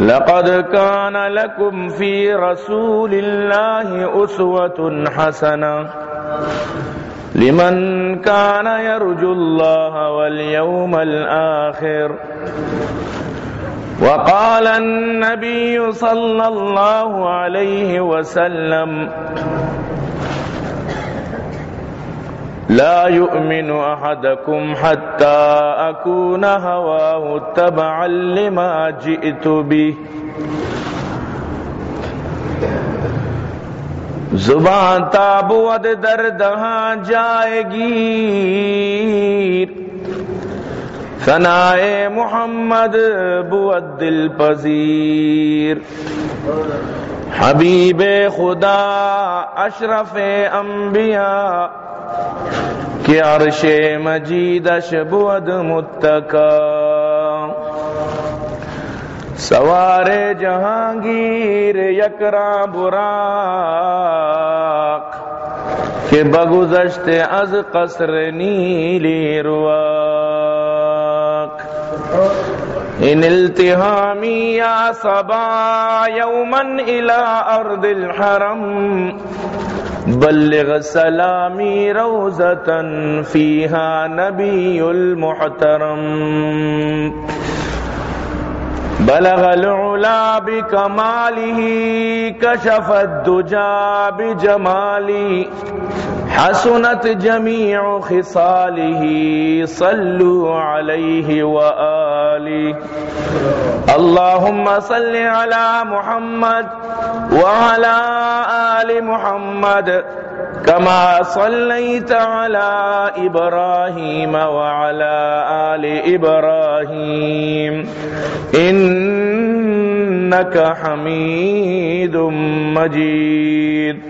لقد كان لكم في رسول الله أسوة حسنة. لمن كان يرجو الله واليوم الآخر. وقال النبي صلى الله عليه وسلم لا يؤمن أحدكم حتى أكون هواه تبعا لما جئت به. زبان تابود دردہاں جائے گی. ثنائے محمد بود دل پذیر. حبیب خدا اشرف انبیاء. کہ عرش مجیدش بود متکا سوار جہانگیر یکرا براق کہ بگزشت از قصر نیلی رواق ان التهامي يا صبا يوما الى ارض الحرم بلغ سلامی روزتن فیہا نبی المحترم بلغ العلا بکمالی کشف الدجا بجمالی. حسنت جميع خصاله، صلوا عليه وآله. اللهم صل على محمد وعلى آل محمد، كما صليت على إبراهيم وعلى آل إبراهيم. إنك حميد مجيد.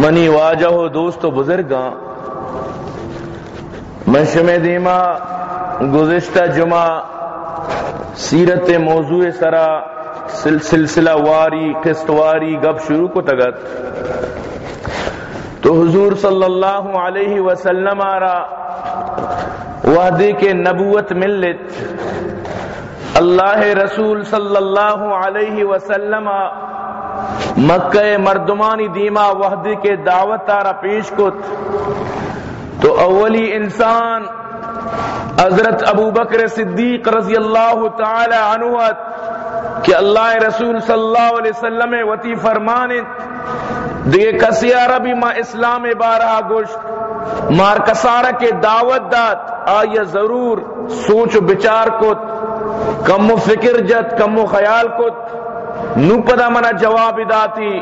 منی واجہ و دوست و بزرگاں۔ منشم دیما، گزشتہ جمعہ، سیرت موضوع سرا، سلسلہ واری، قسط واری، گپ شروع کو تگت۔ تو حضور صلی اللہ علیہ وسلم آرا، وعدے کے نبوت ملت اللہ رسول صلی اللہ علیہ وسلم مکہ مردمانی دیما وحدی کے دعوت تارا پیش کت۔ تو اولی انسان حضرت ابو بکر صدیق رضی اللہ تعالی عنوت کہ اللہ رسول صلی اللہ علیہ وسلم وتی فرمانت دیگه کسی عربی ما اسلام بارہ گوشت، مار کسارا کے دعوت دات آیا ضرور سوچ و بچار کت، کم و فکر جت، کم و خیال کت۔ نو پدا منا جواب داتی۔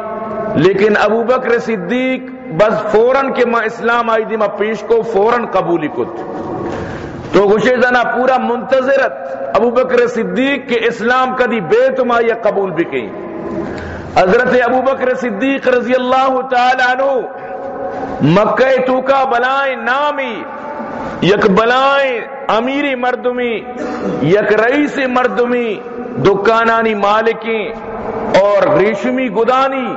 لیکن ابو بکر صدیق بس فوراً کے ما اسلام آئی دی ما پیش کو فوراً قبولی کت۔ تو گوشے زنا پورا منتظرت ابو بکر صدیق کے اسلام کدی بیت ما یہ قبول بھی کی حضرت ابو بکر صدیق رضی اللہ تعالی عنہ مکہ تو کا بلائیں نامی، یک بلائیں امیری مردمی، یک رئیس مردمی دکانانی مالکیں اور ریشمی گدانی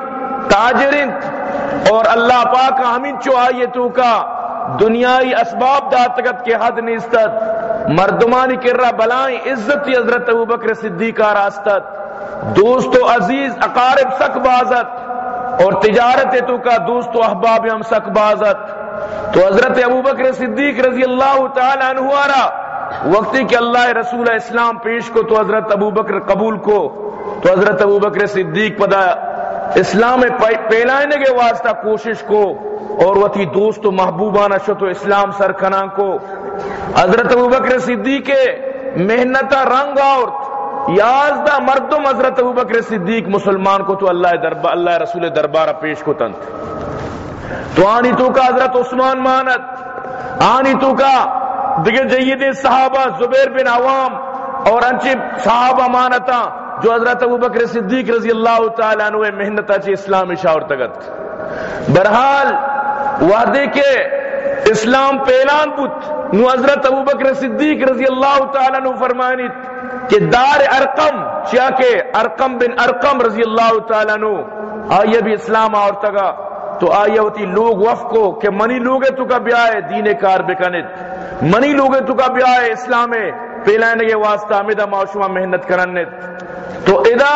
تاجرنت اور اللہ پاک ہمیں چو آئیے تو کا دنیای اسباب داتگت کے حد نیستت، مردمانی کر رہا بلائیں، عزت حضرت ابو بکر صدیقہ راستت دوست و عزیز اقارب سک بازت اور تجارت تو کا دوست و احباب ہم سک بازت۔ تو حضرت ابو بکر صدیق رضی اللہ تعالی عنہ آرہ وقتی کہ اللہ رسول اسلام پیش کو تو حضرت ابو بکر قبول کو، تو حضرت ابو بکر صدیق پدا اسلام پہلانے کے واسطہ کوشش کو، اور وہ دوست و محبوبانہ شت و اسلام سرکنا کو۔ حضرت ابو بکر صدیق محنت رنگ اور یازدہ مردم حضرت ابو بکر صدیق مسلمان کو تو اللہ دربار اللہ رسول دربارہ پیش کو تنت تو آنی تو کا حضرت عثمان مانت، آنی تو کا دیگر جید صحابہ زبیر بن عوام اور انچے صحابہ مانتا جو حضرت ابو بکر صدیق رضی اللہ تعالیٰ عنہ محنت اچھی اسلام شاور تگت۔ برحال وعدے کے اسلام پیلان بت نو حضرت ابو بکر صدیق رضی اللہ تعالیٰ عنہ فرمانی کہ دار ارقم چیا کہ ارقم بن ارقم رضی اللہ تعالیٰ عنہ، آئیے بھی اسلام آور تگا، تو آئیے ہوتی لوگ وف کو کہ منی لوگے تو کا بیائے دین کار بکنت منی لوگے تو کا بیائے اسلام پیلانے کے واسطہ امیدہ معاشمہ محنت کرنت تو ادا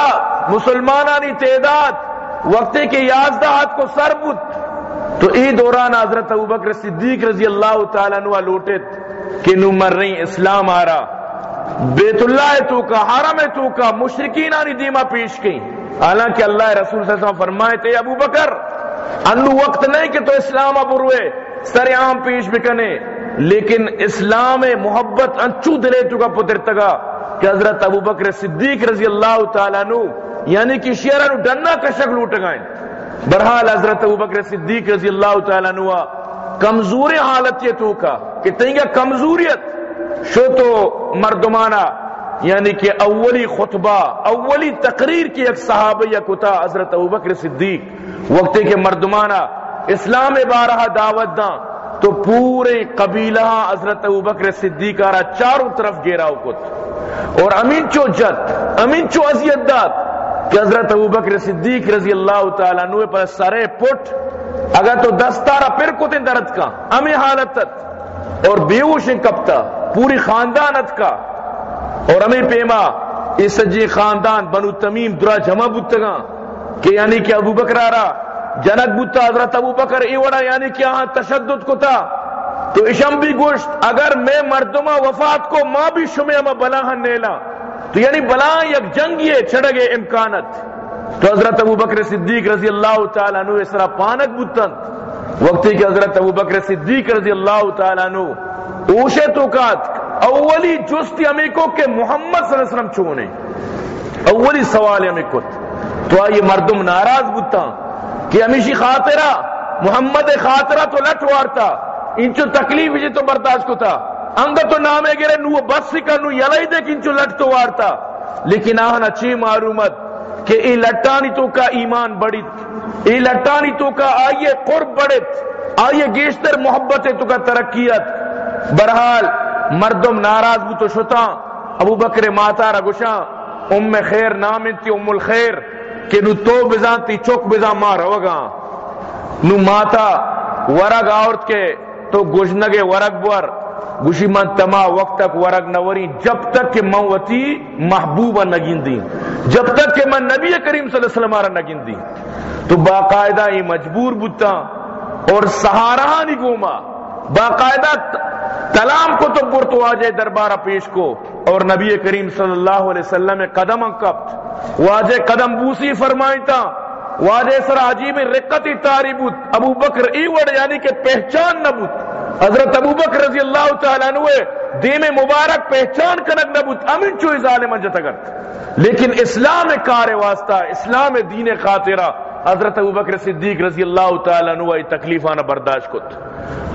مسلمانانی تعداد وقتے کے یازدہات کو سر بت تو ای دوران حضرت ابو بکر صدیق رضی اللہ تعالیٰ عنہ لوٹت کہ نو مر رہی اسلام آرا بیت اللہ تو کا، حرم تو کا مشرقین آنی دیما پیش کی حالانکہ اللہ رسول صلی اللہ علیہ وسلم فرمائے تھے ابو بکر انو وقت نہیں کہ تو اسلام اب روئے سر عام پیش بکنے۔ لیکن اسلام محبت انچو دلے تو کا پتر تگا کہ حضرت ابو بکر صدیق رضی اللہ تعالیٰ نو یعنی کہ شیرہ نو ڈنہ کا شکل لوٹ گئے۔ برحال حضرت ابو بکر صدیق رضی اللہ تعالیٰ نو کمزور حالت یہ تو کا کہ تنگا کمزوریت۔ شو تو مردمانہ یعنی کہ اولی خطبہ، اولی تقریر کی ایک صحابہ یا کتا حضرت ابو بکر صدیق۔ وقت کے مردمانہ اسلام بارہ دعوت داں۔ تو پورے قبیلہ حضرت ابو بکر صدیق آرہ چاروں طرف گیرا کت اور امین چو جت امین چو عذیت داد کہ حضرت ابو بکر صدیق رضی اللہ تعالیٰ نوے پر سرے پٹ، اگر تو دستارہ پھر کتن درد کا امی حالتت۔ اور بیوش کپتا پوری خاندانت کا۔ اور امی پیما، اس سجی خاندان بنو تمیم درا جمع بتگا کہ یعنی کہ ابو بکر آرہ جنک بتا حضرت ابو بکر ایوڑا یعنی کہ یہاں تشدد کو تھا تو اشم بھی گوشت، اگر میں مردمہ وفات کو ماں بھی شمع میں بلاہن نیلا۔ تو یعنی بلا یک جنگی چھڑگے امکانت۔ تو حضرت ابو بکر صدیق رضی اللہ تعالیٰ عنہ اس طرح پانک بتن وقتی کہ حضرت ابو بکر صدیق رضی اللہ تعالیٰ عنہ اوشے تو کات، اولی جستی ہمیں کو کہ محمد صلی اللہ علیہ وسلم چونے اولی سوال ہمیں کو تو آئیے مردم ناراض بتا کہ ہمیشی خاطرہ، محمد خاطرہ تو لٹ وارتا انچو تکلیف جی تو برداشت کو تھا۔ انگ تو نامے گرے، نو بس سکا نو یلائی دے کنچو لٹ تو وارتا لیکن آہنا چی معلومت کہ ای لٹانی تو کا ایمان بڑھت، ای لٹانی تو کا آئیے قرب بڑھت، آئیے گیشتر محبت تو کا ترقیت۔ برحال مردم ناراض بو تو شتا۔ ابو بکر ماتا رگوشا ام خیر نام انتی ام الخیر۔ کہ نو تو بزان تی چوک بزان مار ہوگا نو ماتا ورگ آورت کے تو گجنگ ورگ بور۔ گوشی من تما وقت تک ورگ نوری جب تک کہ من وتی محبوبہ نگین دی جب تک کہ من نبی کریم صلی اللہ علیہ وسلم آرہ نگین دی تو باقاعدہ ہی مجبور بتا اور سہارانی گوما۔ باقاعدہ تلام کو تو برتو آجے دربارہ پیش کو۔ اور نبی کریم صلی اللہ علیہ وسلم قدم انکبت واجہ قدم بوسی فرمائی تا واجہ سر عجیب رقتی تاری بوت ابو بکر ایوڑ یعنی کہ پہچان نہ حضرت ابو بکر رضی اللہ تعالیٰ عنہ دیم مبارک پہچان کنک نہ بوت امن چوئی ظالم انجت لیکن اسلام کار واسطہ، اسلام دین خاطرہ حضرت ابو بکر صدیق رضی اللہ تعالیٰ عنہ تکلیفانہ برداشت کت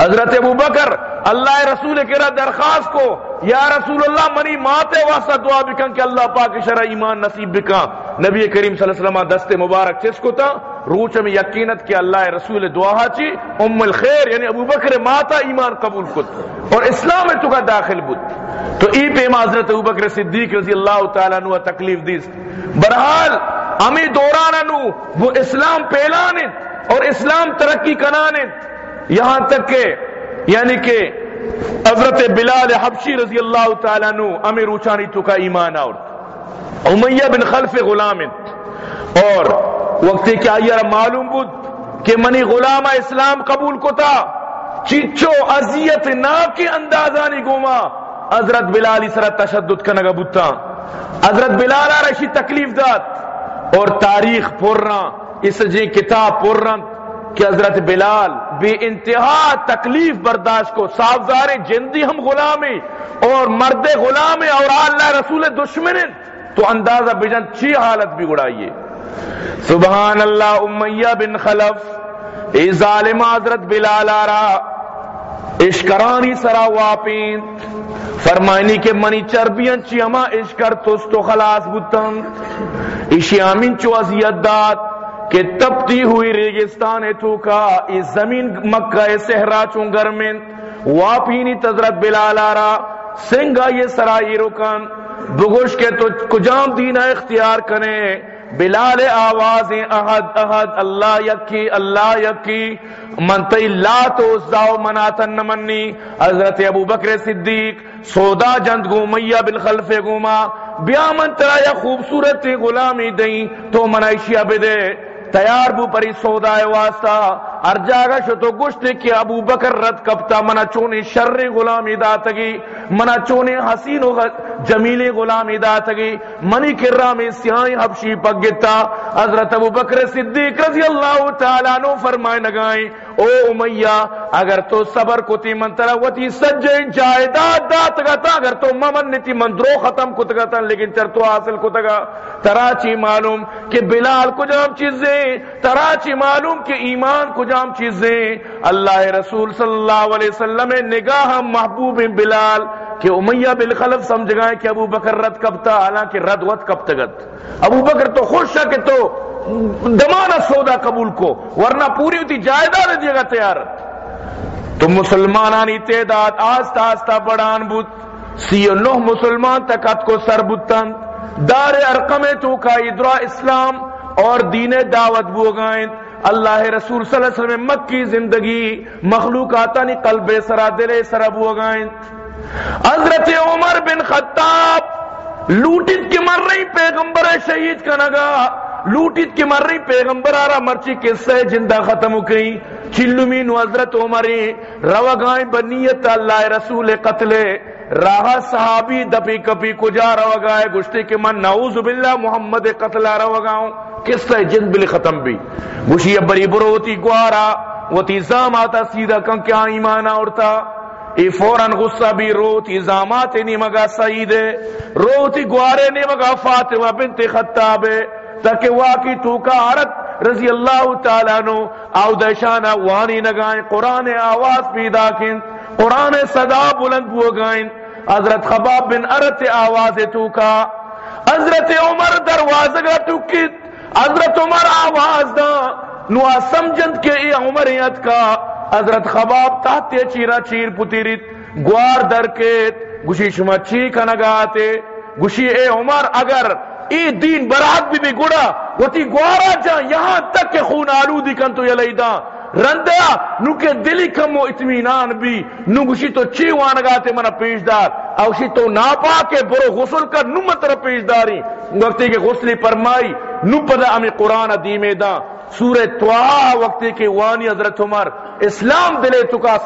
حضرت ابو بکر، اللہ رسول کرا درخواست کو، یا رسول اللہ، منی ماتے واسطہ دعا بکن کہ اللہ پاک شرع ایمان نصیب بکا نبی کریم صلی اللہ علیہ وسلم دست مبارک چس کو تا روچ میں یقینت کہ اللہ رسول دعا چی ام الخیر یعنی ابو بکر ماتا ایمان قبول کت اور اسلام میں تو کا داخل بود۔ تو ای پہ حضرت ابو بکر صدیق رضی اللہ تعالیٰ عنہ تکلیف دیس برحال امی دورانہ نو وہ اسلام پھیلانے اور اسلام ترقی کنانے یہاں تک کہ یعنی کہ حضرت بلال حبشی رضی اللہ تعالیٰ نو امیر اوچانی تو کا ایمان اور امیہ بن خلف غلام اور وقت کیا یہ معلوم بود کہ منی غلام اسلام قبول کو تھا چچو ازیت نا کے اندازانی گوما۔ حضرت بلال اس طرح تشدد کا نگا حضرت بلال رشی تکلیف داد۔ اور تاریخ پورنا اس جی کتاب پورنا کہ حضرت بلال بے انتہا تکلیف برداشت کو صافزار جندی ہم غلامی اور مرد غلام اور اللہ رسول دشمن تو اندازہ بجن چی حالت بھی گڑائیے سبحان اللہ امیہ بن خلف، اے ظالم حضرت بلال آرا اشکرانی سرا واپین فرمائنی کے منی چربین چی اما اشکر تو خلاص بتن اشی آمین چو ازیت داد کہ تپتی ہوئی ریگستان تو کا اس زمین مکہ سہرا چون گرمن واپینی تذرت بلال آرا، سنگا یہ سرائی رکن۔ بگوش کے تو کجام دینہ اختیار کریں بلال آواز احد احد، اللہ یکی اللہ یکی منتی لا تو ازداؤ مناتن منی، حضرت ابو بکر صدیق، سودا جند گومیہ بالخلف گوما، بیا من ترا یا خوبصورت غلامی دیں تو منائشی بدے تیار بو پری سودا واسطہ ہر جاگا شتو گشت کہ ابو بکر رد کبتا منا چونی شر غلام داتگی منا چونی حسین و جمیل غلام داتگی منی کرا میں سیائی حبشی پگتا حضرت ابو بکر صدیق رضی اللہ تعالیٰ نو فرمائے نگائیں او امیہ، اگر تو صبر کو تی من ترہ سجن جائداد دات گتا اگر تو ممن نیتی من درو ختم کت گتا لیکن تر تو حاصل کت گا تراچی معلوم کہ بلال کو کجام چیزیں، تراچی معلوم کہ ایمان کو کجام چیزیں۔ اللہ رسول صلی اللہ علیہ وسلم نگاہ محبوب بلال کہ امیہ بالخلف سمجھ گئے کہ ابو بکر رد کب تھا، حالانکہ رد وت کب تگت ابو بکر تو خوش ہے کہ تو دمانہ سودا قبول کو، ورنہ پوری ہوتی جائیداد دیے گا تیار۔ تو مسلمانانی تعداد آستا آستا بڑھان بود۔ سی و نو مسلمان تکت کو سر بتن دار ارقم تو کا ادرا اسلام اور دین دعوت بو گائیں اللہ رسول صلی اللہ علیہ وسلم مکی زندگی مخلوقاتا نی قلب سرا دلے سرا بو گائیں۔ حضرت عمر بن خطاب لوٹت کی مر رہی پیغمبر شہید کا نگا لوٹت کی مر رہی پیغمبر آرہ مرچی قصہ زندہ ختم ہو گئی۔ چلمین و حضرت عمری روگائیں بنیت اللہ رسول قتل راہ صحابی دپی کپی کجا روگائے گشتے کہ من نعوذ باللہ محمد قتل روگاؤں کس قصہ جند بلی ختم بھی گوشی بری بروتی گوارا وہ تی زاماتا سیدھا کن کیا ایمانا اڑتا ای فوراً غصہ بھی روتی زامات نی مگا سعید روتی گوارے نی مگا فاطمہ بنت خطاب تاکہ واقعی تو کا عرد رضی اللہ تعالیٰ نو آو دشانا وانی نگائیں، قرآن آواز پیدا کن، قرآن صدا بلند بو گائیں۔ حضرت خباب بن عرت آواز تو کا حضرت عمر دروازگا ٹکت حضرت عمر آواز دا۔ نو سمجھند کے ای عمریت کا، حضرت خباب تاتے چیرا چیر پتیریت گوار درکت گوشی شما چی کنگاتے گوشی اے عمر اگر ای دین برات بھی بھی گڑا وہ تی گوارا جا، یہاں تک کہ خون آلودی کن تو یلیدہ رندیا نو کے دلی کم و اتمینان بھی۔ نو گوشی تو چی وانگاتے منا پیشدار۔ اوشی تو ناپا کے برو غسل کر، نو متر پیشداری۔ وقتی کے غسلی پرمائی، نو پدا امی قرآن دیمے دا۔ سورہ توہا وقتی کے وانی حضرت عمر، اسلام دلے تو کا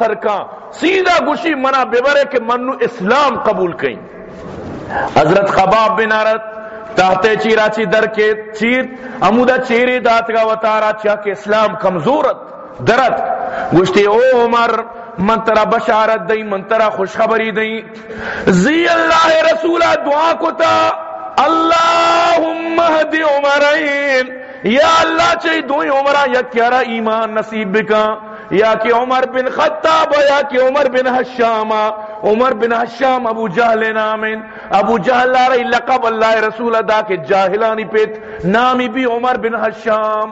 سیدھا گوشی منا بیورے کہ منو اسلام قبول کہیں حضرت خباب بن عرت تحتے چیرا چی در کے چیر، امودہ چیری داتگا وطارا چاہ کہ اسلام کمزورت، درد۔ گوشتی او عمر، من ترا بشارت دئی، من ترا خوشخبری دئی۔ زی اللہ رسولہ دعا کو تا اللہم ہدی عمرین۔ یا اللہ چاہی دوئی عمرہ یا کیارا ایمان نصیب بکا۔ یا کہ عمر بن خطاب یا کہ عمر بن حشام، عمر بن حشام، ابو جہل نامن. ابو جہل لا رہی، لقب اللہ رسول ادا کے جاہلانی پیت نامی بھی عمر بن حشام.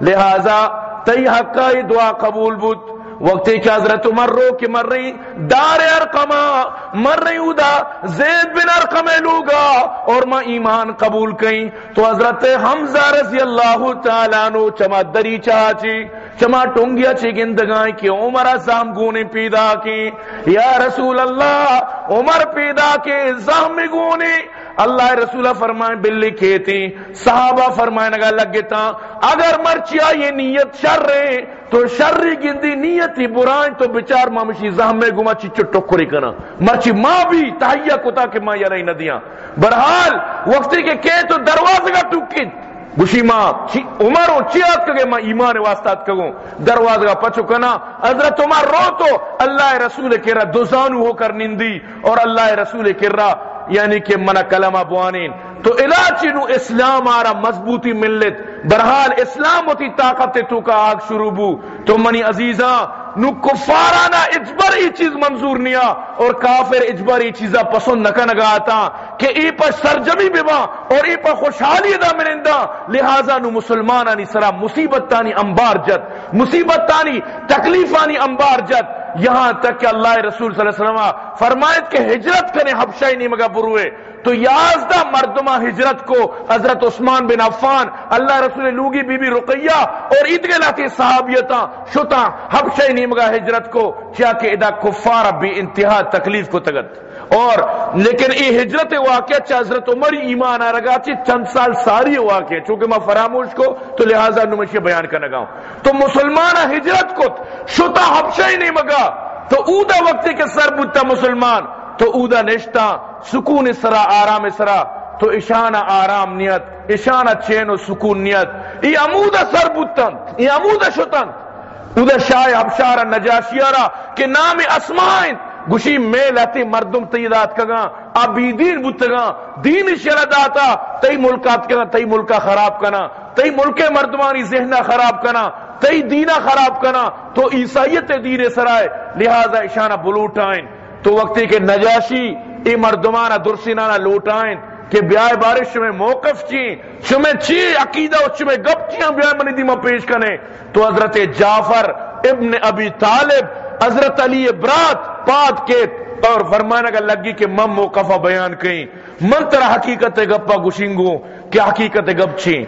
لہذا تی حقا دعا قبول بود. وقتی کہ حضرت عمر رو کہ مر رہی، دار ارقما مر رہی ادا زید بن ارقم لوگا. اور میں ایمان قبول کئی تو حضرت حمزہ رضی اللہ تعالیٰ نو چما دری چاچی چما ٹونگیا چی گندگائیں کہ عمر زام گونے پیدا کی یا رسول اللہ عمر پیدا کے زام گونے اللہ رسول فرمائے بلی کھیتی صحابہ فرمائے نگا لگتا اگر مرچیا یہ نیت شر رہے تو شر گندی نیتی برائیں تو بچار مامشی زہمے گما چی چٹو کری کنا مرچی ماں بھی تحیہ کتا کہ ماں یا یرائی ندیاں برحال وقتی کے کہ تو دروازے کا ٹوکید گوشی ماں عمر چیات کگے ماں ایمان واسطات کگو دروازہ کا پچو کنا حضرت عمر رو تو اللہ رسول کے رہا دوزانو ہو کر نندی اور اللہ رسول کے رہا یعنی کہ منا کلمہ بوانین تو علاچی نو اسلام آرا مضبوطی ملت، برحال اسلام ہوتی طاقت تو کا آگ شروع بو۔ تو منی عزیزاں، نو کفارانا اجبر ای چیز منظور نیا اور کافر اجبر ای چیزا پسند نکا نگا آتا کہ ای پر سرجمی بیوا اور ای پر خوشحالی دا منندہ لہذا نو مسلمانانی سرا مصیبت تانی انبار جد مصیبت تانی تکلیفانی انبار جد یہاں تک کہ اللہ رسول صلی اللہ علیہ وسلم فرمائد کہ ہجرت کرنے حبشائی نہیں مگا بروے تو یازدہ مردمہ ہجرت کو حضرت عثمان بن عفان، اللہ رسول لوگی بی بی رقیہ اور عیدگاہ لاتی صحابیتا شتا حبشائی نہیں مگا ہجرت کو، کیا کہ ادا کفار بھی انتہا تکلیف کو تگت۔ اور لیکن یہ ہجرت واقعہ چاہ حضرت عمر ایمان آرگا چی، چند سال ساری واقعہ، چونکہ میں فراموش کو، تو لہذا نمشی بیان کرنا گاؤں تو مسلمان ہجرت کو شتا حبشہ ہی نہیں مگا تو اودا وقتی کے سر بودتا مسلمان۔ تو اودا نشتا سکون سرا آرام سرا تو اشانہ آرام نیت اشانہ چین و سکون نیت۔ یہ امودا سر بودتن یہ امودا شتن۔ اودا شاہ حبشارہ نجاشیارہ کہ نام اسمائن۔ گوشی میں لہتی مردم تیدات کگا ابی دین بودتگا دین شرد آتا تی ملکات کنا تی ملکا خراب کنا۔ تی ملک مردمانی ذہنہ خراب کنا۔ تی دینہ خراب کنا۔ تو عیسائیت دین سرائے، لہذا اشانہ بلوٹائن تو وقتی کے نجاشی، ای مردمانہ درسینانہ لوٹائن کہ بیائے بارش میں موقف چین چمیں چی عقیدہ و چمیں گپ چیاں بیائے منی دیمہ پیش کنے تو حضرت جعفر ابن ابی طالب، حضرت علی برات پاد کے اور فرمانا کا لگی کہ مم موقفہ بیان کہیں من ترہ حقیقت گپا گشنگو کہ حقیقت گپ چھیں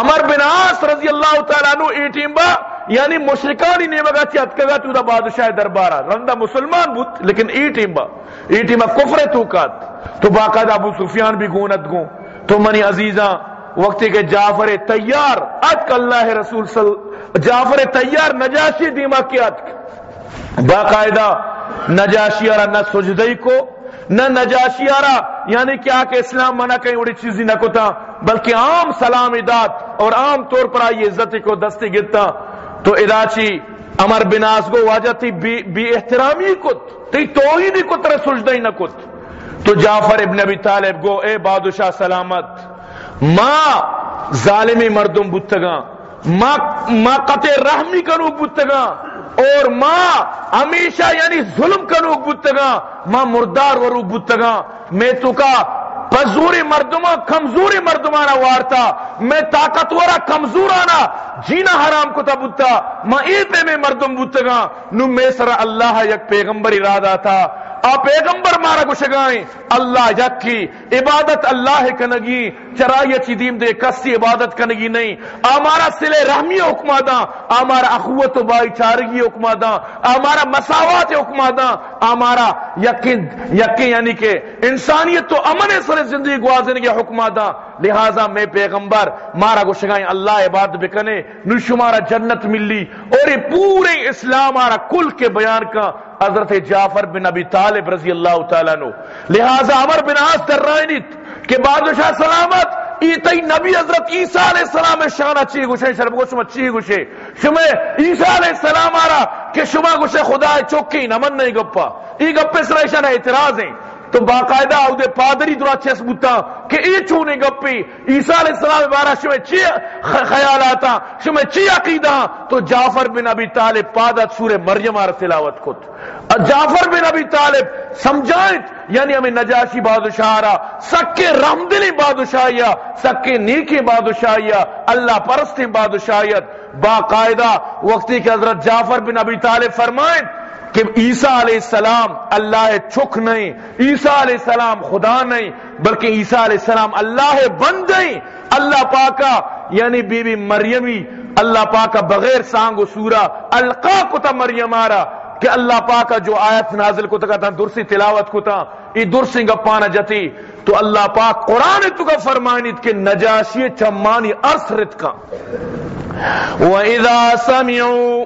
عمر بن آس رضی اللہ تعالیٰ عنہ ایٹیم با یعنی مشرکانی نیمگا چی اتکگا تو دا بادشاہ دربارہ رندہ مسلمان بود لیکن ایٹیم با ایٹیم با کفر توکات تو باقاعدہ ابو سفیان بھی گونت گون تو منی عزیزاں وقتی کے جعفر تیار اتک اللہ رسول صلی اللہ جعفر تیار نجاشی دیما کی اتک باقاعدہ نجاشی آرہ نہ سجدئی کو، نہ نجاشی آرہ یعنی کیا کہ اسلام منع کہیں اڑی چیزی نہ کتا، بلکہ عام سلام ادات اور عام طور پر آئی عزت کو دستی گتا۔ تو اداچی امر بناس گو واجہ تھی بی, بی احترامی کت تی توحیدی کت رہ سجدئی نہ کت۔ تو جعفر ابن ابی طالب گو اے بادشاہ سلامت ما ظالمی مردم بتگاں ما, ما قطع رحمی کنو بتگاں اور ماں ہمیشہ یعنی ظلم کنو بتگاں ماں مردار ورو بتگاں میں تو کا بزوری مردمہ کمزوری مردمانا وارتا میں طاقتورا کمزورانا جینا حرام کو تا بتا ما میں مردم بتگا نو میں سر اللہ یک پیغمبر ارادہ تھا۔ آ پیغمبر مارا گشگائیں اللہ یکی عبادت اللہ کنگی۔ چرائی چی دیم دے، کسی عبادت کنگی نہیں۔ آمارا سلے رحمی حکمہ دا آمارا اخوت و بائی چارگی حکمہ دا آمارا مساوات حکمہ دا آمارا یقین یقین یعنی کہ انسانیت تو امن سر زندگی گوازن کے حکمہ دا لہذا میں پیغمبر، مارا گشگائیں اللہ عبادت بکنے، نو شمارا جنت ملی، اور یہ پورے اسلام آرہ کل کے بیان کا حضرت جعفر بن ابی طالب رضی اللہ تعالیٰ نو لہذا عمر بن آس در رائنیت کہ بادشاہ سلامت ایتی نبی حضرت عیسیٰ علیہ السلام شانہ چی گوشے، شرب گو شما چی گوشے۔ شما عیسیٰ علیہ السلام آرہ کہ شما گوشے خدا چوکی نمن نہیں گپا۔ ای گپے سرائشانہ اعتراض ہیں۔ تو باقاعدہ او دے پادری درا چیس بوتا کہ ای چونے گپی، عیسیٰ علیہ السلام بارہ شمیں چی خیال آتا چی عقیدہ؟ تو جعفر بن ابی طالب پادت سور مریم آر تلاوت کت۔ جعفر بن ابی طالب سمجھائیں یعنی ہمیں نجاشی بادشاہ رہا سکے رحمدلی بادشاہیا سکے نیکی بادشاہیا اللہ پرستی بادشاہیت، باقاعدہ وقتی کے حضرت جعفر بن ابی طالب فرمائیں کہ عیسیٰ علیہ السلام اللہ چھک نہیں، عیسیٰ علیہ السلام خدا نہیں، بلکہ عیسیٰ علیہ السلام اللہ بن گئی اللہ پاکا یعنی بی بی مریمی، اللہ پاک بغیر سانگ و سورا القا کتا مریم آرا، کہ اللہ پاک جو آیت نازل کو تکا تھا درسی تلاوت کو تھا ای درسی گپانا جتی۔ تو اللہ پاک قرآن تو کا فرمانیت کہ نجاشی چمانی ارس رت کا وَإِذَا سَمِعُوا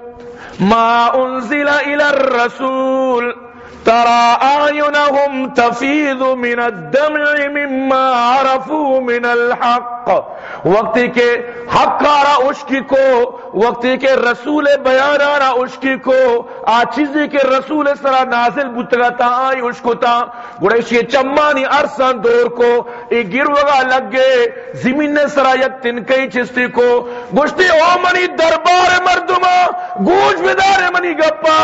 ما انزل الى الرسول. ترى أعينهم تفيض من الدمع مما عرفوا من الحق. وقتی کے حق آرا اشکی کو وقتی کے رسول بیان آرا اشکی کو، آ چیزی کے رسول سرا نازل بتگا تا آئی اشکو تا۔ گوڑیشی چمانی ارسان دور کو ای گروگا لگ گئے، زمین نے سرا یک تنکئی چستی کو۔ گوشتی او منی دربار مردما گوش بدار منی گپا،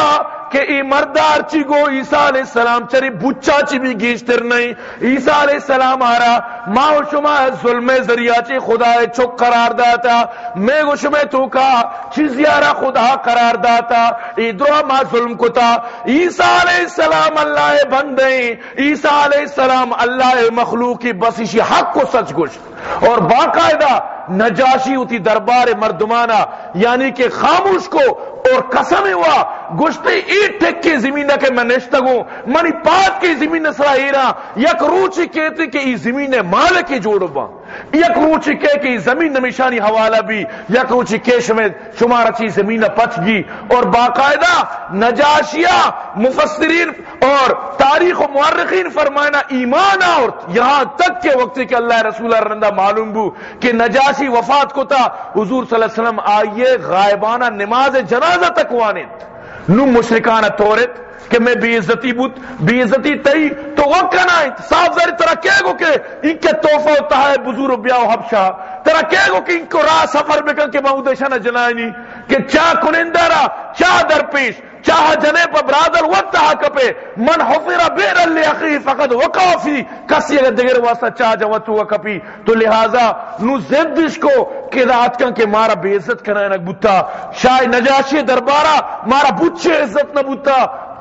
کہ ای مردار چی گو عیسیٰ عیسیٰ علیہ السلام چری بچا چی بھی گیشتر نہیں۔ عیسیٰ علیہ السلام آرا ما و شما ظلم ذریعہ چی خدا چک قرار داتا۔ میں گو شما تو کا چیزی آرا خدا قرار داتا۔ ای درہ ما ظلم کتا۔ عیسیٰ علیہ السلام اللہ بندیں عیسیٰ علیہ السلام اللہ مخلوقی بسیشی حق کو سچ گوشت۔ اور باقاعدہ نجاشی ہوتی دربار مردمانہ یعنی کہ خاموش کو اور قسم ہوا گشتے ایٹ ٹھیک کی زمین کے میں نشتگوں منی پات کی زمین سرا ایرا یک روچی کہتے کہ ای زمین مالک جوڑ با یک روچی کہے زمین نمیشانی حوالہ بھی، یک روچی کہش میں شمار اچھی زمین پچ گی۔ اور باقاعدہ نجاشیہ مفسرین اور تاریخ و معرخین فرمائنا ایمان اور یہاں تک کے وقت کہ اللہ رسول اللہ رندہ معلوم بو کہ نجاشی وفات کو تا حضور صلی اللہ علیہ وسلم آئیے غائبانہ نماز جنازہ تک وانت نو مشرکانہ تورت کہ میں بے عزتی بود بے عزتی تئی تو وہ کنا صاف ظاہر طرح کہے گو کہ ان کے توفہ ہوتا ہے بزرگ بیاو حبشہ، طرح کہے گو کہ ان کو راہ سفر میں بکن کے مہودشہ نہ جنائنی کہ چاہ کنندرہ، چاہ در پیش چاہ جنے پر برادر وقت ہا کپے، من حفر بیر اللہ اخی فقط وقافی کسی اگر دگر واسطہ چاہ جوتو وقفی تو لہذا نو زدش کو کہ رات کن کے مارا بے عزت کرنے نک بوتا شاہ نجاشی دربارہ مارا بچے عزت نہ بوتا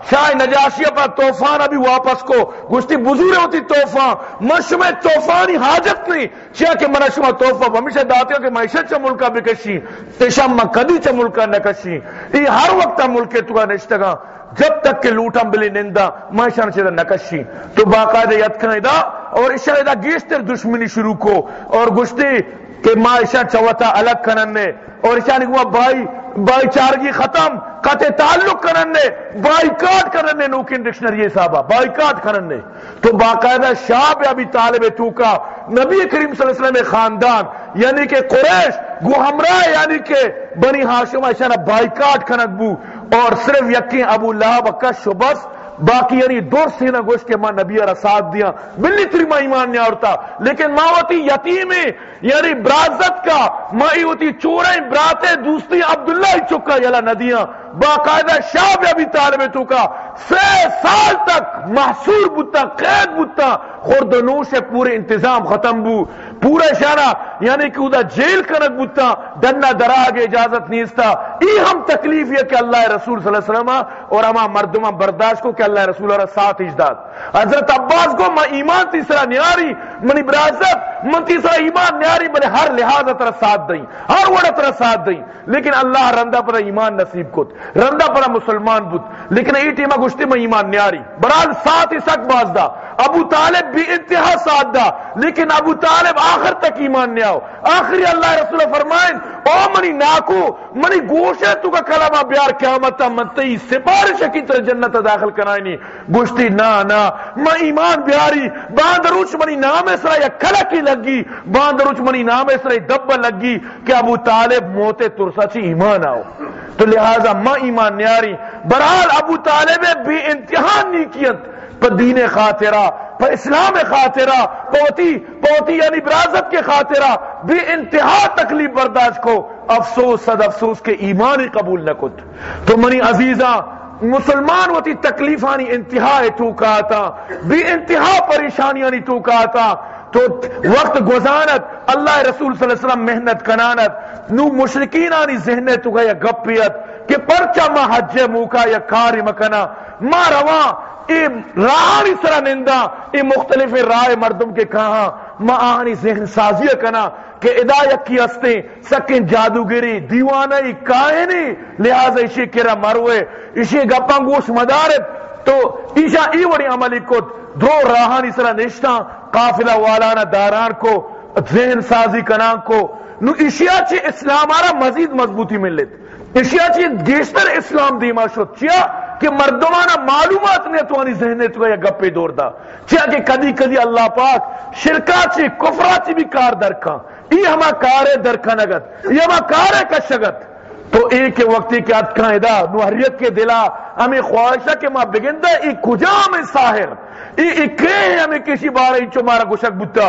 شاہ نجاشی پر توفان ابھی واپس کو، گشتی بزرگ ہوتی توفان مشم توفانی حاجت نہیں۔ چاہ کہ منشمہ توفہ ہمیشہ داتے ہو کہ معیشت چا ملکہ بکشی تشم میں کدی چا ملکہ نکشی یہ ہر وقت ملکے تو نشتگا جب تک کہ لوٹم بلی نندا معیشہ نشتگا نکشی تو باقاعدہ یاد کرنے دا، اور اشارہ دا گیشتر دشمنی شروع کو۔ اور گشتی کہ معیشہ چوتا الگ کرنے اور اشارہ ہوا بھائی بائی چارگی ختم، قطع تعلق کرنے بائی کاٹ کرنے نوکن ڈکشنری صاحبہ بائی کاٹ کرنے۔ تو باقاعدہ شاہ ابھی طالب توکا، نبی کریم صلی اللہ علیہ وسلم خاندان یعنی کہ قریش گو ہمراہ یعنی کہ بنی ہاشم اشارہ بائی کاٹ کرنک بو، اور صرف یقین ابو لہب کا شبس باقی یعنی دور سینہ گوشت کے ماں نبی اور ساتھ دیا بلی تری ماں ایمان نہیں آورتا۔ لیکن ماں ہوتی یتیم یعنی برازت کا، ماں ہوتی چوریں براتے دوسری عبداللہ چکا، یلا ندیاں۔ باقاعدہ شاہ بھی ابھی طالب تو کا سے سال تک محصور بتا قید بتا خوردنوش پورے انتظام ختم بو۔ پورا اشارہ یعنی کہ ادا جیل کنک بتا دنہ درا آگے اجازت نہیں استا ای ہم تکلیف یہ کہ اللہ رسول صلی اللہ علیہ وسلم اور ہما مردمہ برداشت کو کہ اللہ رسول اور ساتھ اجداد۔ حضرت عباس کو میں ایمان تیسرا نیاری، منی برازت من تیسرا ایمان نیاری بلے ہر لحاظ تر ساتھ دیں، ہر وڑا تر ساتھ دیں۔ لیکن اللہ رندہ پر ایمان نصیب کت، رندہ پر مسلمان بود لیکن ای ٹیمہ گشتی میں ایمان نیاری۔ برال ساتھ ہی سک باز دا۔ ابو طالب بھی انتہا ساتھ دا۔ لیکن ابو طالب آخر تک ایمان نہیں آؤ آخری اللہ رسول فرمائن، او منی ناکو، منی گوشے تو کا کلمہ بیار قیامتا منتی سپارش کی طرح جنت داخل کرائنی۔ گوشتی نا نا میں ایمان بیاری باندروچ منی نام اسرا یا کلکی لگی باندروچ منی نام اس اسرا دب لگی کہ ابو طالب موتے ترسا چی ایمان آؤ۔ تو لہذا میں ایمان نیاری، برحال ابو طالب بھی انتہان نہیں کیت پا دین خاطرہ پا اسلام خاطرہ، پوتی پوتی یعنی برازت کے خاطرہ بھی انتہا تکلیف برداشت کو۔ افسوس، صد افسوس کے ایمان ہی قبول نہ کت۔ تو منی عزیزہ مسلمان ہوتی تکلیفانی انتہا ہے تو کہتا، بھی انتہا پریشانیاں تو کہتا۔ تو وقت گزانت اللہ رسول صلی اللہ علیہ وسلم محنت کنانت، نو مشرکین آنی ذہنے تو گیا گپیت کہ پرچا ما حج موکا یا کاری مکنا، ما رواں ای راہانی سرا نندا ای مختلف رائے مردم کے کہاں، ما آہنی ذہن سازی کنا کہ ادا یکی ہستے سکن جادوگری دیوانہ ہی کائنی لہذا اسی کرا مروے اسی گپاں گوش مدارت، تو ایشا ای وڑی عملی کت، دو راہانی سرا نشتا قافلہ والانا داران کو، ذہن سازی کنان کو۔ نو اشیاء چی اسلام آرہ مزید مضبوطی ملت اشیاء چی گیشتر اسلام دیما شد۔ چیا کہ مردمانہ معلومات نے تو انی ذہنے تو یا گپے دور دا۔ چیا کہ کدی کدی اللہ پاک شرکا چی کفرا چی بھی کار درکا یہ ہما کار درکا نگت۔ یہ ہما کار کشگت۔ تو ایک وقتی کے اتکاں ادا نوحریت کے دلا ہمیں خواہشہ کے ماں بگندہ ای کجا میں ساہر ای اکرے ہیں ہمیں کسی بارے انچو مارا گشک بتا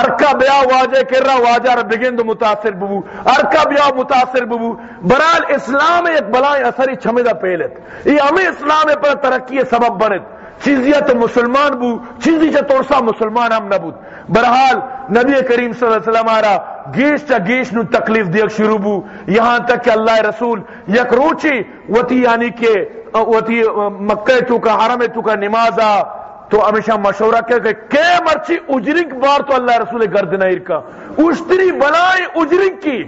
ارکا بیا واجہ کر رہا واجہ رہ بگند متاثر ببو۔ ارکا بیا متاثر ببو۔ برال اسلام ایک بلائیں اثری چھمیدہ پیلت۔ ای ہمیں اسلام پر ترقی سبب بنت۔ چیزیت مسلمان بو، چیزی چا ترسا مسلمان ہم نبود۔ برحال نبی کریم صلی اللہ علیہ وسلم آرہ گیش چا گیش نو تکلیف دیکھ شروع بو۔ یہاں تک کہ اللہ رسول یک روچی وطی یعنی کہ وطی مکہ تو کا، حرم تو کا نمازا تو ہمیشہ مشورہ کیا کہ کہ مرچی اجرنگ بار تو اللہ رسول گردن کا۔ اشتری بلائیں اجرنگ کی۔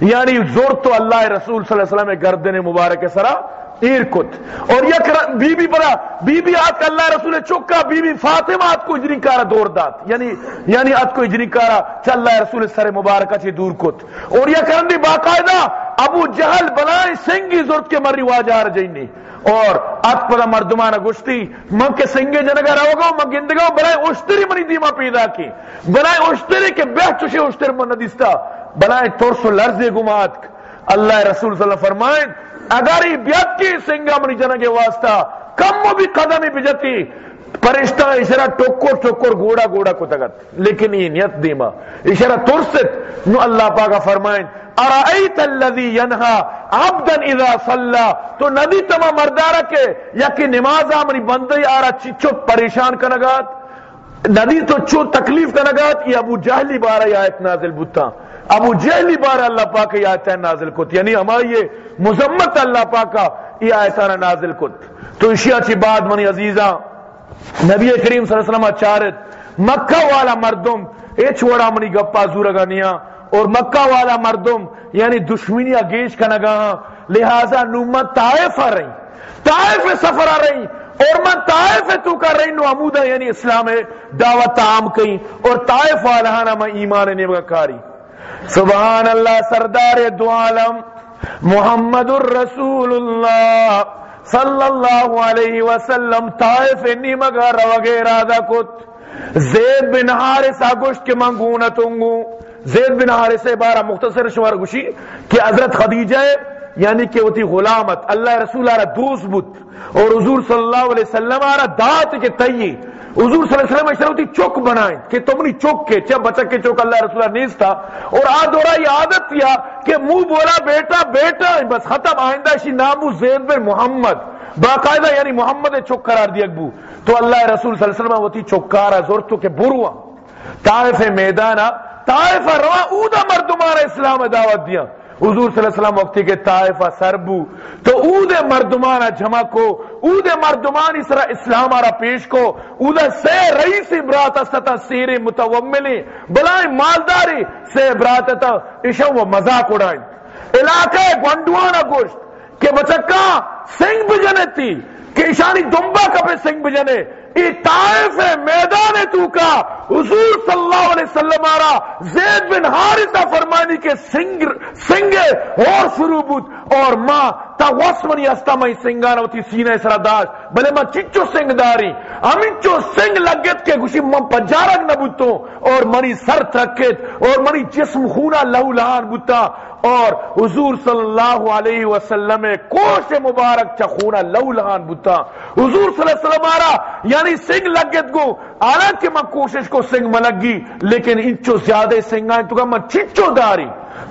یعنی زور تو اللہ رسول صلی اللہ علیہ وسلم گردن مبارک سرا۔ ایر کت۔ اور یک بی بی برا بی بی آت اللہ رسول چکا بی بی فاطمہ آت کو اجری کارا دور دات یعنی یعنی آت کو اجری کارا چا اللہ رسول سر مبارکہ چی دور کت۔ اور یک رندی باقاعدہ ابو جہل بنائیں سنگی زورت کے مری واجہ رجینی اور ات پدا مردمانہ گشتی من کے سنگے جنگا رہو گا من گندگا بلائے اشتری منی دیما پیدا کی۔ بلائے اشتری کے بہ چوشے اشتر من ندیستا بلائے ترسو لرزے گمات۔ اللہ رسول صلی اللہ علیہ فرمائیں اگر ہی بیت کی سنگا منی جنگے واسطہ کم بھی قدمی بجتی، پرشتہ اشارہ ٹوکر ٹوکر گوڑا گوڑا کو تگت۔ لیکن یہ نیت دیما۔ اشارہ ترست، نو اللہ پاکا فرمائیں ارائیت اللذی ینہا عبدن اذا صلی تو ندی تمام مردارہ کے، یا کہ نماز آمنی بندی آرہ چچو پریشان کنگات۔ ندی تو چو تکلیف کنگات، یہ ابو جہلی بارہ یہ آیت نازل بوتا۔ ابو جہلی بارہ اللہ پاک یہ آیت نازل کت یعنی ہماری یہ اللہ پاکا یہ آیتانا نازل کت۔ تو اشیاء چی بعد منی عزیزہ، نبی کریم صلی اللہ علیہ وسلم چارت مکہ والا مردم، اے چھوڑا منی گپا زورگا نیا اور مکہ والا مردم یعنی دشمنی گیش کا نگاہ، لہذا نومت طائف آ رہی، طائف سفر آ رہی، اور من طائف تو کر رہی، نو عمودہ یعنی اسلام دعوت عام کئی اور طائف والا میں ایمان نے کاری۔ سبحان اللہ سردار دو عالم محمد الرسول اللہ صلی اللہ علیہ وسلم طائف نیمگا روگیرہ دا کت زید بن حارس آگوشت کے منگونتنگو زید بن حارس بارہ مختصر شمار گوشی کہ حضرت خدیجہ یعنی کہ وہ تھی غلامت اللہ رسول آرہ دوست بت اور حضور صلی اللہ علیہ وسلم آرہ دات کے تیئی حضور صلی اللہ علیہ وسلم اشارہ چوک بنائیں کہ تم نہیں چوک کے چھ بچک کے چوک اللہ رسول نیز تھا اور آد ہو رہا یہ عادت تھیا کہ منہ بولا بیٹا بیٹا بس ختم آئندہ اسی نامو زید بن محمد باقاعدہ یعنی محمد چوک قرار دیا گبو تو اللہ رسول صلی اللہ علیہ وسلم وہ تھی چوکارا زورتو کے بروا طائف میدانہ طائفہ روا اودا مردمانہ اسلام دعوت دیا حضور صلی اللہ علیہ وسلم وقتی کے طائفہ سربو، تو اود مردمانہ جمع کو اود مردمان اس طرح اسلام آرہ پیش کو اود سے رئیس برات ستا سیر متوملی بلائیں مالداری سے برات تا اشو و مزاق اڑائیں۔ علاقہ گونڈوانا گوشت، کہ بچکا سنگ بجنے تھی، کہ اشانی دنبا کپے سنگ بجنے طائف میدان تو کا حضور صلی اللہ علیہ وسلم آرا زید بن حارثہ فرمانی کے سنگ سنگے اور شروع بود اور ماں تا واسمنی استا میں سنگانا ہوتی سینہ اسرا داشت بلے ماں چچو سنگ داری امین چو سنگ لگت کے گوشی ماں پجارک نہ نبوتو اور منی سر ترکت اور منی جسم خونہ لہو لہان بوتا اور حضور صلی اللہ علیہ وسلم کوش مبارک چا چخونا لو لہان بوتا حضور صلی اللہ علیہ وسلم آرا یعنی سنگ لگت گو آرا کہ میں کوشش کو سنگ ملگی لیکن انچو زیادہ سنگ آئیں تو کہ میں چچو داری۔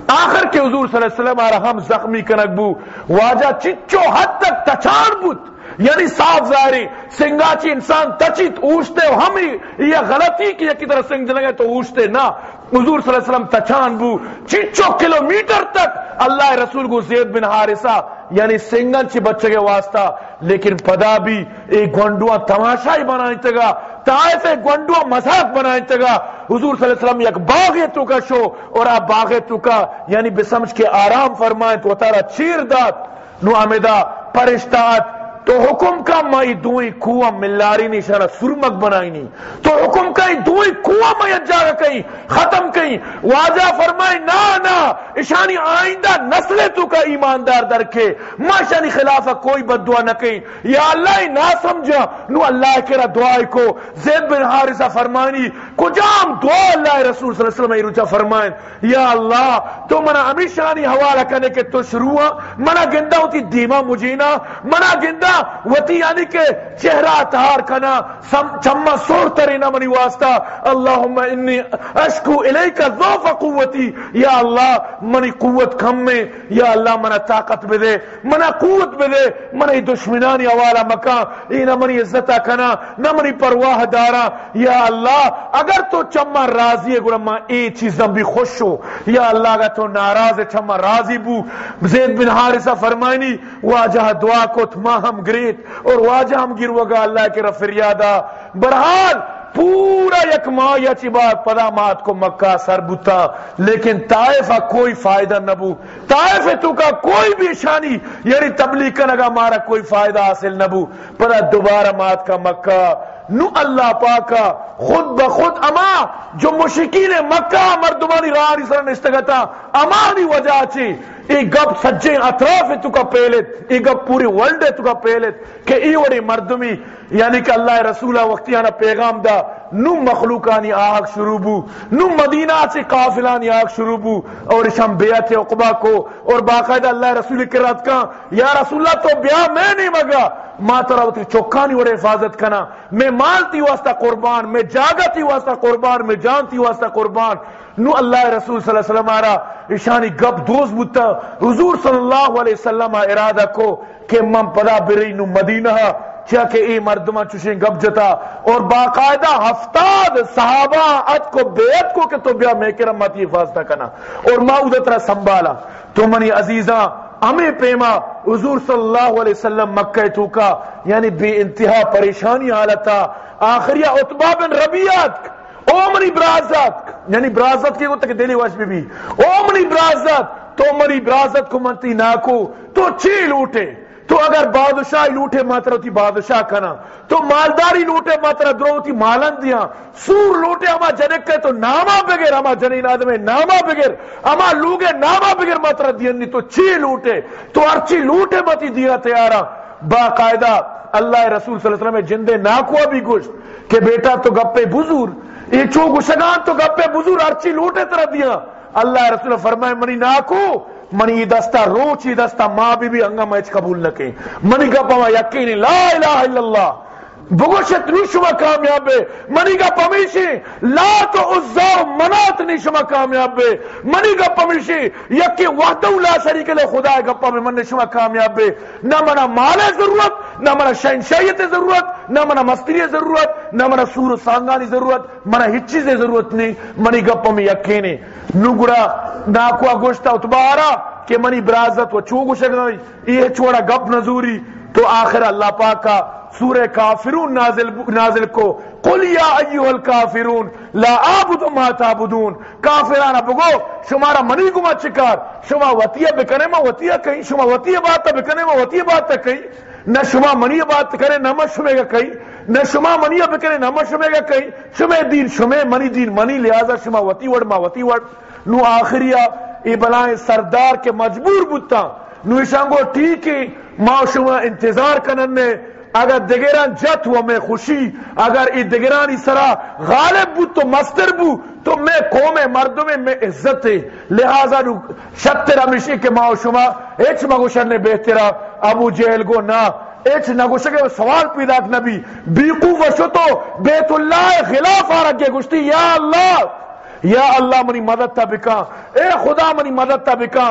آخر کے حضور صلی اللہ علیہ وسلم آرا، ہم زخمی کنک بو۔ واجہ چچو حد تک تچار بود۔ یعنی صاف ظاہری سنگاچی انسان تچیت، اوشتے ہم ہی، یہ غلطی کی یکی طرح سنگ جنگے تو اوشتے نہ۔ حضور صلی اللہ علیہ وسلم تچان بو چچو کلومیٹر تک اللہ رسول کو زید بن حارثہ یعنی سنگن چی بچے کے واسطہ۔ لیکن پدا بھی ایک گونڈوا تماشا ہی بنائی تگا تائف ایک گونڈوا مذاق بنائی تگا حضور صلی اللہ علیہ وسلم یک باغ تو کا شو، اور آپ باغ تو کا یعنی بسمجھ کے آرام فرمائیں تو تارا چیر دات نو آمدہ پرشتات تو حکم کا مائی دوئی کوہ ملاری نہیں شرح سرمک بنائی نہیں۔ تو حکم کا دوئی کوہ مائی جاگا کہیں ختم کہیں واجہ فرمائے، نا نا اشانی آئندہ نسل تو کا ایماندار در کے۔ ماشانی خلافہ کوئی بد دعا نہ کہیں یا اللہ نہ سمجھا۔ نو اللہ کے رہا دعائی کو۔ زید بن حارثہ فرمانی کجام دعا اللہ رسول صلی اللہ علیہ وسلم رجا فرمائیں یا اللہ، تو منا امیشانی حوالہ کرنے کے تو شروع ہاں، منا گندہ ہوتی دیما مجینا منا گندہ وتی یعنی کہ چہرہ تہار کنا چمہ سور ترینا منی واسطہ، اللہم انی اشکو الیکا ذوف قوتی، یا اللہ، منی قوت کم میں یا اللہ منا طاقت بدے منا قوت بدے، منی دشمنانی اوالا مکان اینا منی عزتہ کنا، نہ منی پرواہ دارا، یا اللہ اگر تو چمہ راضی ہے گرہ ماں، ای چیزاں بھی خوش ہو۔ یا اللہ، اگر تو ناراض ہے، چمہ راضی بو۔ زید بن حارثہ فرمائنی، واجہ دعا کو تما ہم گریت۔ اور واجہ ہم گرو گا اللہ کے رفریادہ برحال، پورا یک ماہ یا چی بات، پدا مات کو مکہ سر بوتا۔ لیکن طائفہ کوئی فائدہ نبو طائف تو کا کوئی بھی شانی یعنی تبلیغ کنگا مارا کوئی فائدہ حاصل نبو پدا دوبارہ مات کا مکہ۔ نو اللہ پاکا خود بخود اما جو مشکین مکہ مردمانی راہ سرن استگتا امانی وجہ چی۔ ای گپ سجے اطراف تو کا پہلت ای گپ پوری ورلڈ تو کا پہلت کہ ای وڑی مردمی یعنی کہ اللہ رسولہ وقتی آنا پیغام دا نو مخلوقانی آگ شروع بو. نو مدینہ سے قافلانی آگ شروع بو. اور اشام بیعت عقبہ کو. اور باقاعدہ اللہ رسول کے رات کا یا رسول اللہ تو بیا میں نہیں مگا. ما ترا وتی چوکانی وڑے حفاظت کنا. میں مال تی واسطہ قربان. میں جاگا تی واسطہ قربان. میں جان تی واسطہ قربان. نو اللہ رسول صلی اللہ علیہ وسلم آرہ اشانی گپ دوز بوتا حضور صلی اللہ علیہ وسلم ارادہ کو کہ من پدا بری نو مدینہ چاہ کہ ای مردمہ چوشیں گپ جتا اور باقاعدہ ہفتاد صحابہ ات کو بیعت کو کہ تو بیا میں کرم ماتی حفاظتہ کنا اور ما ادھت رہا سنبالا تو منی عزیزاں ہمیں پیما حضور صلی اللہ علیہ وسلم مکہ تو کا یعنی بے انتہا پریشانی حالتا آخریہ اتبا بن ربیعت اومنی برازت یعنی برازت کی کو تک دلی واش بی بی اومنی برازت تو منی برازت کو منتی ناکو تو چی لوٹے تو اگر بادشاہ لوٹے ماتر ہوتی بادشاہ کنا تو مالداری لوٹے ماتر درو ہوتی مالن دیا، سور لوٹے اما جنک کے تو ناما بغیر، اما جنین آدمے ناما بغیر، اما لوگے ناما بغیر ماتر دینی تو چی لوٹے، تو ارچی لوٹے ماتی دیا تیارا۔ باقاعدہ اللہ رسول صلی اللہ علیہ وسلم جندے ناکوا بھی گوشت، کہ بیٹا تو گپے بزور، یہ چو گشگان تو گپے بزور، ارچی لوٹے طرح دیا۔ اللہ رسول فرمائے منی ناکو منی دستا، روچی دستا ماں بھی بی انگا میچ قبول نکیں۔ منی گپا ما یقینی لا الہ الا اللہ۔ بگوشت نیشما کامیاب ہے منی گا پمیشی۔ لا تو عزا منات نیشما کامیاب ہے منی گا پمیشی۔ یکی وحدہ لا شریک لے خدا گپا میں من نیشما کامیاب ہے نہ منا مال ضرورت، نہ منا شہنشائیت ضرورت، نہ منا مستری ضرورت، نہ منا سور سانگانی ضرورت منا ہچ چیز ضرورت نہیں۔ منی گپا میں یقینی نگڑا ناکوا گوشتا اتبارا کہ منی برازت و چو گوشتا یہ چھوڑا گپ نزوری۔ تو آخر اللہ پاک کا سورہ کافرون نازل, نازل کو۔ قل یا ایوہ الکافرون لا آبد ما تعبدون۔ کافرانا بگو شمارا منی گما چکار۔ شما وطیہ بکنے ما وطیہ کہیں شما وطیہ بات بکنے ما وطیہ بات کہیں۔ نہ شما منی بات کرے نہ شمے گا کہیں۔ نہ شما منی بکنے نہ شمے گا کہیں۔ شمے دین شمے منی دین منی لہذا شما وطی وڑ ما وطی وڑ۔ نو آخریہ ای بلائیں سردار کے مجبور بتا نو اشانگو ٹھیک ہے ما شما انتظار کنن نے اگر دگران جت و میں خوشی، اگر ای دگرانی سرا غالب بود تو مستر بود، تو میں قوم مردم میں عزت ہے۔ لہذا شتر ہمیشی کے ماں شما، ایچ مگوشن نے بہترا ابو جہل گو نا، ایچ نگوشن کے سوال پیدا نبی، بیقو وشو تو بیت اللہ خلاف آرگے گشتی، یا اللہ یا اللہ منی مدد تا بکا اے خدا منی مدد تا بکا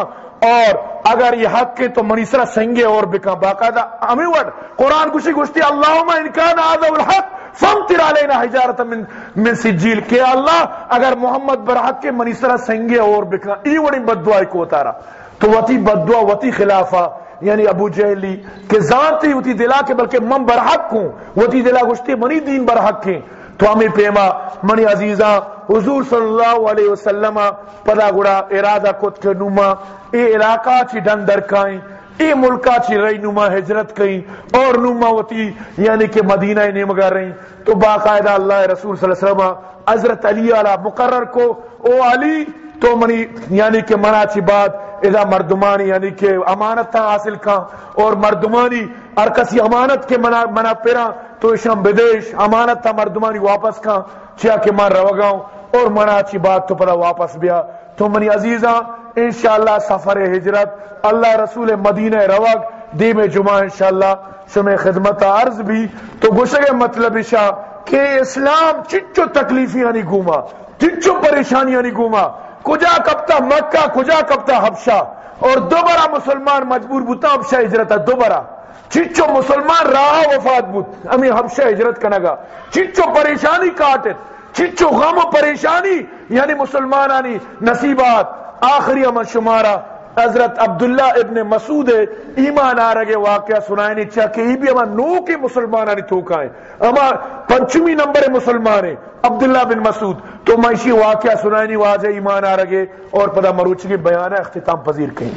اور اگر یہ حق کے تو منیسرا سنگے اور بکا باقاعدہ۔ ہمیں وڈ قرآن گوشی گوشتی اللہم انکان آدھا الحق فمتر علینا حجارت من, من سجیل۔ کہ اللہ اگر محمد برحق کے منیسرا سنگے اور بکا ای وڑی بددعائی کو اتارا۔ تو وتی بددعا وتی خلافہ یعنی ابو جہلی کہ ذاتی وتی دلا کے بلکہ من برحق ہوں وتی دلا گوشتی منی دین برحق ہیں۔ تو ہمیں پیما، منی عزیزہ حضور صلی اللہ علیہ وسلم، پدا گڑا ارادہ کت کے نما، اے علاقہ چی ڈن درکائیں اے ملکہ چی رئی نما ہجرت کہیں اور نما وتی یعنی کہ مدینہ نیمگا رہیں۔ تو باقاعدہ اللہ رسول صلی اللہ علیہ وسلم، حضرت علی علیہ مقرر کو، او علی، تو منی یعنی کہ منا چی بات اذا مردمانی یعنی کہ امانت تھا حاصل کھا اور مردمانی ہر کسی امانت کے منا, منا پیرا تو شام بدیش امانت تھا مردمانی واپس کھا چیا کہ ماں روگاؤں اور منا چی بات تو پڑا واپس بیا تو منی عزیزاں انشاءاللہ سفر ہجرت اللہ رسول مدینہ روگ دی میں جمعہ انشاءاللہ شمع خدمت عرض بھی تو گشگے مطلب شاہ کہ اسلام چچو تکلیفیاں نہیں گھوما چچو پریشانیاں نہیں گھوما کجا کپتا مکہ، کجا کپتا حبشہ؟ اور دوبارہ مسلمان مجبور بوتا، حبشہ ہجرت دوبارہ۔ چچو مسلمان راہ وفات بوت امی حبشہ ہجرت کنگا چچو پریشانی کاٹت چچو غم و پریشانی یعنی مسلمانانی نصیبات۔ آخری امن شمارہ۔ حضرت عبداللہ ابن مسعود ایمان آرگے واقعہ سنائنی چاہ کہ ای بھی اما نو کے مسلمان مسلمانانی توکائیں اما پنچمی نمبر مسلمان ہیں عبداللہ بن مسعود۔ تو معیشی واقعہ سنائنی واضح ایمان آرگے اور پدا مروچی کے بیان ہے اختتام پذیر کہیں۔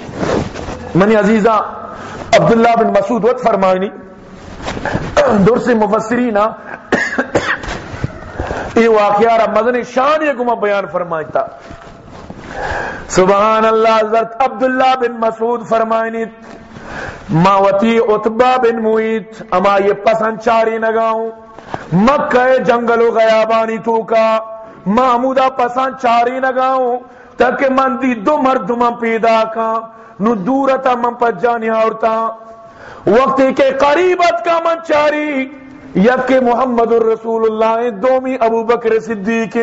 منی عزیزہ، عبداللہ بن مسعود وقت فرمائنی۔ دور سے مفسرین، یہ واقعہ رہا مدن شان یہ گمہ بیان فرمائیتا سبحان اللہ، حضرت عبداللہ بن مسعود فرمائنی ماوتی اتبا بن مویت اما یہ پسند چاری نگاؤں مکہ جنگل و غیابانی تو کا محمودہ پسند چاری نگاؤں تاکہ من دی دو مردمہ پیدا کا، نو دورتا من پجانی آورتا وقتی کے قریبت کا من چاری یک کہ محمد الرسول اللہ دومی ابو بکر صدیق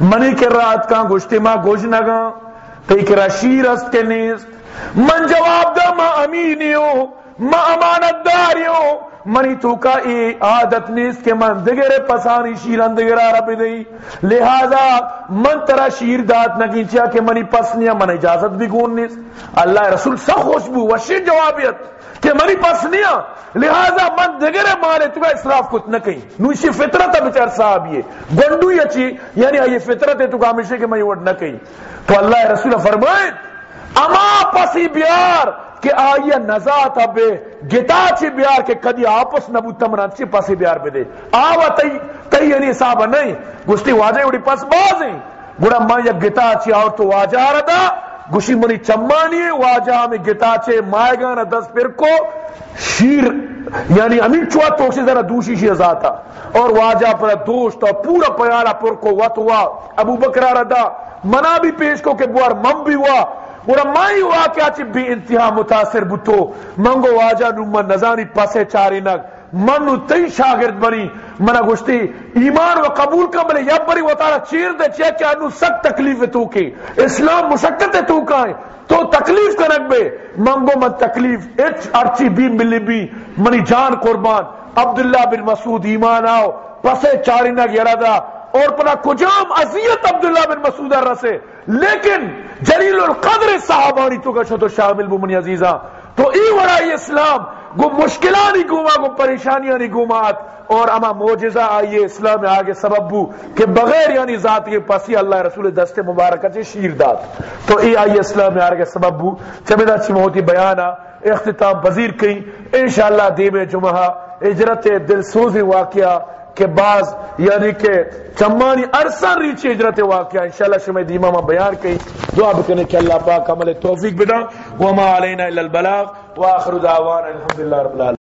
منی کے رات کا گشتی ما گوش نگا تیکرا شیر است کے نیست من جواب دا ما امینیو ما امانت داریو منی تو کا ای عادت نیست کہ من دگرے پسانی شیران دگرہ رب دی لہذا من ترا شیر دات نگی چیا کہ منی پس نیا من اجازت بھی گون نیست اللہ رسول سا خوشبو، وشی جوابیت۔ کہ منی پس نیا لہذا من دگرے مالے تو کا اسراف کت نکی نوشی فطرت ہے بچار صاحب یہ۔ گنڈو یا چی یعنی یہ فطرت ہے تو کا ہمیشہ کہ میں یہ وڈ نکی تو اللہ رسول فرمائے، اما پسی بیار کہ آئیے نزات ابے گتا چی بیار کہ کدی آپس نبو تمنا چی پسی بیار بے دے آوا تی تی یعنی صاحب نہیں۔ گشتی واجہ اڑی پس باز ہیں۔ گڑا ماں یا گتا چی آور تو واجہ ردا گوشی منی چمانی واجہ میں گتا چے مائے گا نا دس پر کو شیر یعنی امین چوا تو ذرا دوشی شیر ذاتا۔ اور واجہ پر دوست اور پورا پیارا پر کو وط ہوا، ابو بکرہ ردا منا بھی پیش کو کہ بوار مم بھی ہوا۔ گوڑا مائی واقعہ چی بھی انتہا متاثر بتو منگو واجہ نمان نزانی پسے چاری نگ۔ منو تی شاگرد بنی۔ منا گوشتی، ایمان و قبول کا بلے یا بری وطارہ چیر دے چیئے کہ انو سک تکلیف تو کی۔ اسلام مشکت تو کائیں تو تکلیف کنک بے۔ منگو من تکلیف اچ ارچی بھی ملی بھی منی جان قربان۔ عبداللہ بن مسعود، ایمان آو پسے چاری نگ یرادا اور پنا کجام عذیت عبداللہ بن مسعود رسے لیکن جلیل القدر صحابانی تو کا تو شامل بمنی عزیزہ۔ تو ای وڑائی اسلام گو مشکلانی گوما گو پریشانیانی گومات اور اما موجزہ آئیے اسلام آگے سبب بو کہ بغیر یعنی ذات کے پاسی اللہ رسول دست مبارکہ چے شیر دات تو ای آئیے اسلام آگے سبب بو۔ چمیدہ چی موتی بیانا، اختتام پذیر کئی انشاءاللہ دیم جمعہ اجرت دل سوزی واقعہ کہ بعض یعنی کہ چمانی ارسان ریچی اجرت واقعہ انشاءاللہ شمید امامہ بیان کی دعا بکنے کہ اللہ پاک عمل توفیق بدا وما علینا الا البلاغ۔ وآخر دعوان الحمدللہ رب العالمين